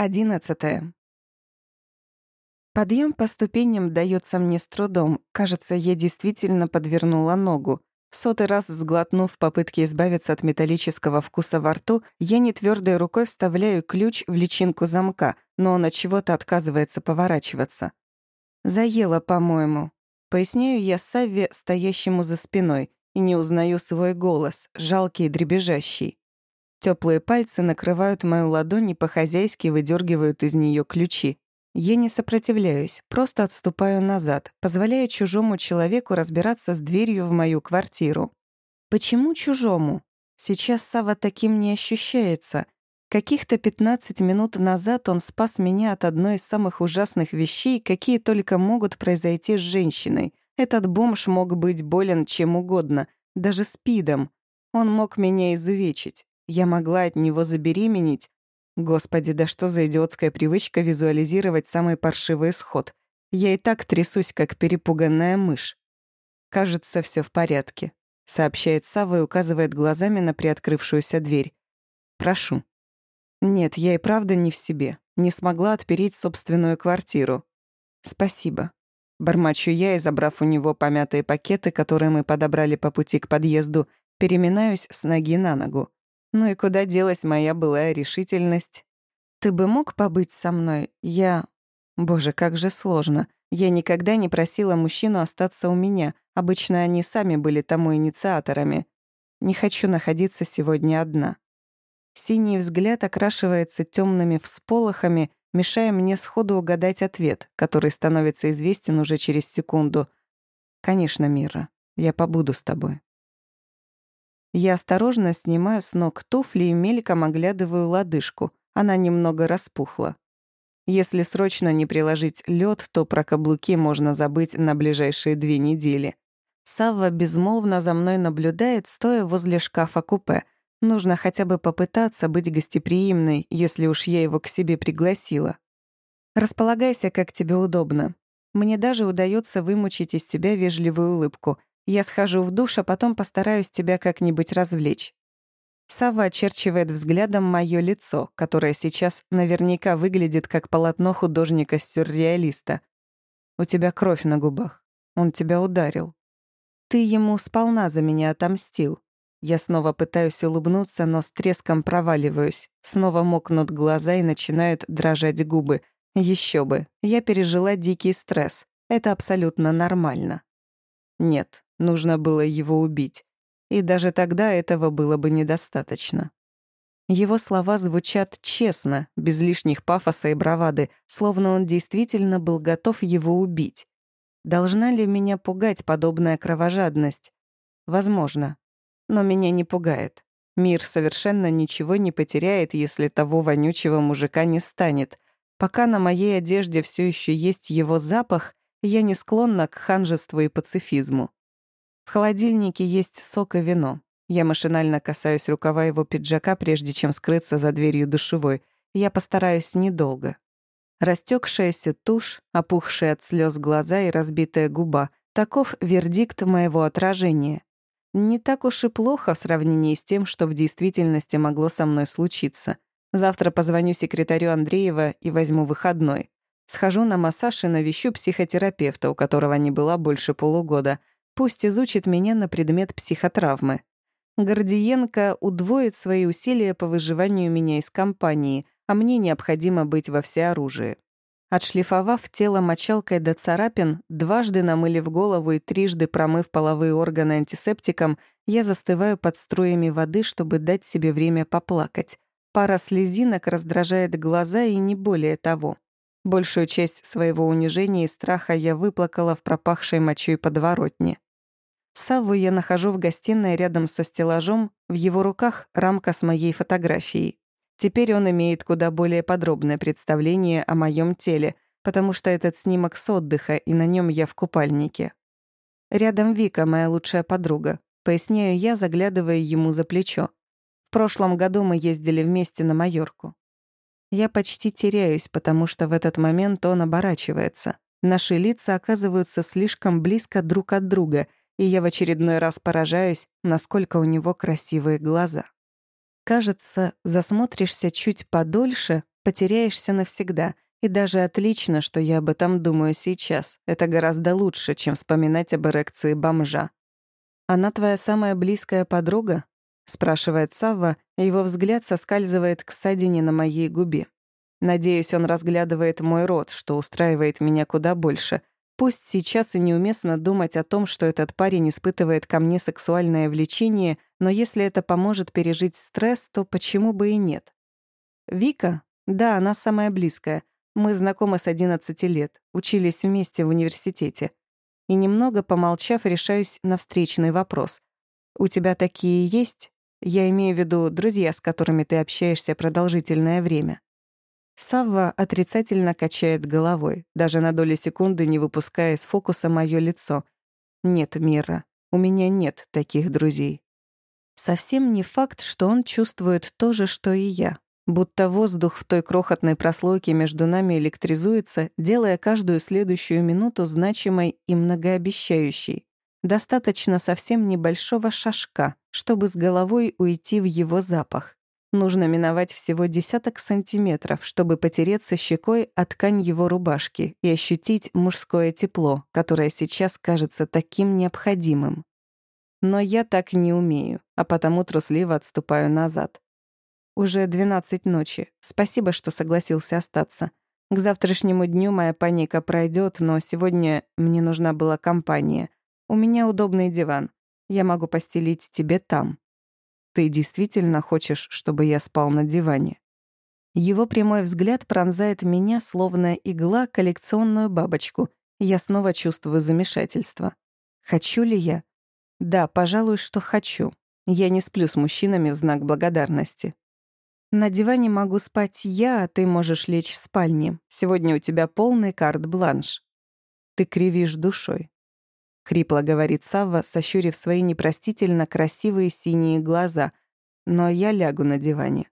Одиннадцатое. Подъем по ступеням дается мне с трудом. Кажется, я действительно подвернула ногу. В сотый раз сглотнув попытки избавиться от металлического вкуса во рту, я нетвёрдой рукой вставляю ключ в личинку замка, но он от чего-то отказывается поворачиваться. «Заело, по-моему». Поясняю я Савве, стоящему за спиной, и не узнаю свой голос, жалкий и дребезжащий. Теплые пальцы накрывают мою ладонь и по-хозяйски выдергивают из нее ключи. Я не сопротивляюсь, просто отступаю назад, позволяя чужому человеку разбираться с дверью в мою квартиру. Почему чужому? Сейчас Сава таким не ощущается. Каких-то 15 минут назад он спас меня от одной из самых ужасных вещей, какие только могут произойти с женщиной. Этот бомж мог быть болен чем угодно, даже спидом. Он мог меня изувечить. Я могла от него забеременеть. Господи, да что за идиотская привычка визуализировать самый паршивый исход. Я и так трясусь, как перепуганная мышь. Кажется, все в порядке, сообщает Сава и указывает глазами на приоткрывшуюся дверь. Прошу. Нет, я и правда не в себе. Не смогла отпереть собственную квартиру. Спасибо. Бормочу я и, забрав у него помятые пакеты, которые мы подобрали по пути к подъезду, переминаюсь с ноги на ногу. Ну и куда делась моя былая решительность? Ты бы мог побыть со мной? Я... Боже, как же сложно. Я никогда не просила мужчину остаться у меня. Обычно они сами были тому инициаторами. Не хочу находиться сегодня одна. Синий взгляд окрашивается темными всполохами, мешая мне сходу угадать ответ, который становится известен уже через секунду. «Конечно, Мира, я побуду с тобой». Я осторожно снимаю с ног туфли и мельком оглядываю лодыжку. Она немного распухла. Если срочно не приложить лед, то про каблуки можно забыть на ближайшие две недели. Савва безмолвно за мной наблюдает, стоя возле шкафа-купе. Нужно хотя бы попытаться быть гостеприимной, если уж я его к себе пригласила. Располагайся, как тебе удобно. Мне даже удается вымучить из себя вежливую улыбку. Я схожу в душ, а потом постараюсь тебя как-нибудь развлечь». Сава очерчивает взглядом мое лицо, которое сейчас наверняка выглядит как полотно художника-сюрреалиста. «У тебя кровь на губах. Он тебя ударил. Ты ему сполна за меня отомстил. Я снова пытаюсь улыбнуться, но с треском проваливаюсь. Снова мокнут глаза и начинают дрожать губы. Еще бы. Я пережила дикий стресс. Это абсолютно нормально. Нет, Нужно было его убить. И даже тогда этого было бы недостаточно. Его слова звучат честно, без лишних пафоса и бравады, словно он действительно был готов его убить. Должна ли меня пугать подобная кровожадность? Возможно. Но меня не пугает. Мир совершенно ничего не потеряет, если того вонючего мужика не станет. Пока на моей одежде все еще есть его запах, я не склонна к ханжеству и пацифизму. В холодильнике есть сок и вино. Я машинально касаюсь рукава его пиджака, прежде чем скрыться за дверью душевой. Я постараюсь недолго. Растекшаяся тушь, опухшие от слез глаза и разбитая губа — таков вердикт моего отражения. Не так уж и плохо в сравнении с тем, что в действительности могло со мной случиться. Завтра позвоню секретарю Андреева и возьму выходной. Схожу на массаж и навещу психотерапевта, у которого не была больше полугода — Пусть изучит меня на предмет психотравмы. Гордиенко удвоит свои усилия по выживанию меня из компании, а мне необходимо быть во всеоружии. Отшлифовав тело мочалкой до царапин, дважды намылив голову и трижды промыв половые органы антисептиком, я застываю под струями воды, чтобы дать себе время поплакать. Пара слезинок раздражает глаза и не более того. Большую часть своего унижения и страха я выплакала в пропахшей мочой подворотне. Савву я нахожу в гостиной рядом со стеллажом, в его руках рамка с моей фотографией. Теперь он имеет куда более подробное представление о моем теле, потому что этот снимок с отдыха, и на нем я в купальнике. Рядом Вика, моя лучшая подруга. Поясняю я, заглядывая ему за плечо. В прошлом году мы ездили вместе на Майорку. Я почти теряюсь, потому что в этот момент он оборачивается. Наши лица оказываются слишком близко друг от друга — и я в очередной раз поражаюсь, насколько у него красивые глаза. Кажется, засмотришься чуть подольше, потеряешься навсегда. И даже отлично, что я об этом думаю сейчас. Это гораздо лучше, чем вспоминать об эрекции бомжа. «Она твоя самая близкая подруга?» — спрашивает Савва, и его взгляд соскальзывает к ссадине на моей губе. Надеюсь, он разглядывает мой рот, что устраивает меня куда больше. Пусть сейчас и неуместно думать о том, что этот парень испытывает ко мне сексуальное влечение, но если это поможет пережить стресс, то почему бы и нет? Вика? Да, она самая близкая. Мы знакомы с 11 лет, учились вместе в университете. И немного помолчав, решаюсь на встречный вопрос. «У тебя такие есть? Я имею в виду друзья, с которыми ты общаешься продолжительное время». Савва отрицательно качает головой, даже на долю секунды не выпуская из фокуса моё лицо. «Нет, Мира, у меня нет таких друзей». Совсем не факт, что он чувствует то же, что и я. Будто воздух в той крохотной прослойке между нами электризуется, делая каждую следующую минуту значимой и многообещающей. Достаточно совсем небольшого шажка, чтобы с головой уйти в его запах. Нужно миновать всего десяток сантиметров, чтобы потереться щекой о ткань его рубашки и ощутить мужское тепло, которое сейчас кажется таким необходимым. Но я так не умею, а потому трусливо отступаю назад. Уже двенадцать ночи. Спасибо, что согласился остаться. К завтрашнему дню моя паника пройдет, но сегодня мне нужна была компания. У меня удобный диван. Я могу постелить тебе там. Ты действительно хочешь, чтобы я спал на диване?» Его прямой взгляд пронзает меня, словно игла, коллекционную бабочку. Я снова чувствую замешательство. Хочу ли я? Да, пожалуй, что хочу. Я не сплю с мужчинами в знак благодарности. На диване могу спать я, а ты можешь лечь в спальне. Сегодня у тебя полный карт-бланш. Ты кривишь душой. Хрипло говорит Савва, сощурив свои непростительно красивые синие глаза. Но я лягу на диване.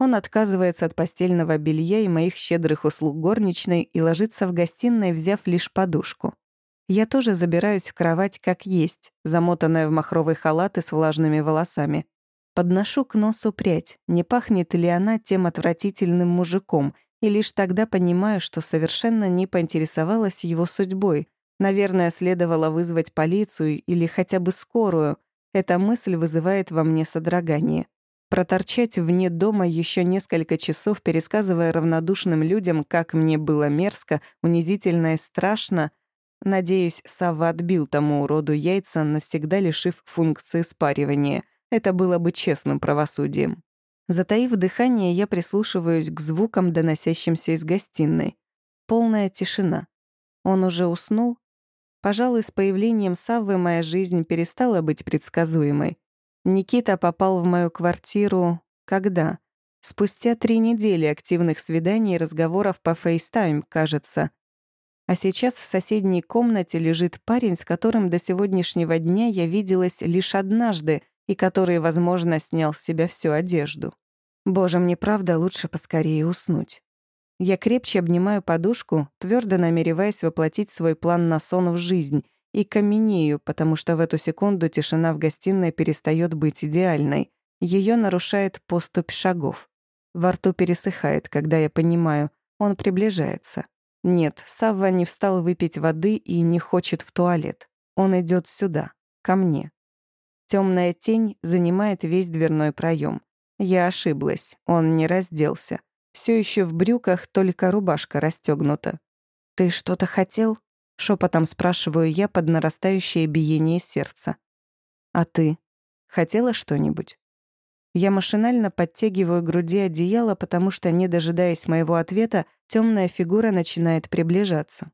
Он отказывается от постельного белья и моих щедрых услуг горничной и ложится в гостиной, взяв лишь подушку. Я тоже забираюсь в кровать как есть, замотанная в махровый халат и с влажными волосами. Подношу к носу прядь, не пахнет ли она тем отвратительным мужиком, и лишь тогда понимаю, что совершенно не поинтересовалась его судьбой, Наверное, следовало вызвать полицию или хотя бы скорую. Эта мысль вызывает во мне содрогание. Проторчать вне дома еще несколько часов, пересказывая равнодушным людям, как мне было мерзко, унизительно и страшно. Надеюсь, Сава отбил тому уроду яйца, навсегда лишив функции спаривания. Это было бы честным правосудием. Затаив дыхание, я прислушиваюсь к звукам, доносящимся из гостиной. Полная тишина. Он уже уснул? Пожалуй, с появлением Саввы моя жизнь перестала быть предсказуемой. Никита попал в мою квартиру... Когда? Спустя три недели активных свиданий и разговоров по FaceTime, кажется. А сейчас в соседней комнате лежит парень, с которым до сегодняшнего дня я виделась лишь однажды и который, возможно, снял с себя всю одежду. Боже, мне правда лучше поскорее уснуть. Я крепче обнимаю подушку, твердо намереваясь воплотить свой план на сон в жизнь, и каменею, потому что в эту секунду тишина в гостиной перестает быть идеальной. Ее нарушает поступь шагов. Во рту пересыхает, когда я понимаю, он приближается. Нет, Савва не встал выпить воды и не хочет в туалет. Он идет сюда, ко мне. Темная тень занимает весь дверной проем. Я ошиблась, он не разделся. Все еще в брюках, только рубашка расстегнута. «Ты что-то хотел?» — шепотом спрашиваю я под нарастающее биение сердца. «А ты? Хотела что-нибудь?» Я машинально подтягиваю к груди одеяло, потому что, не дожидаясь моего ответа, темная фигура начинает приближаться.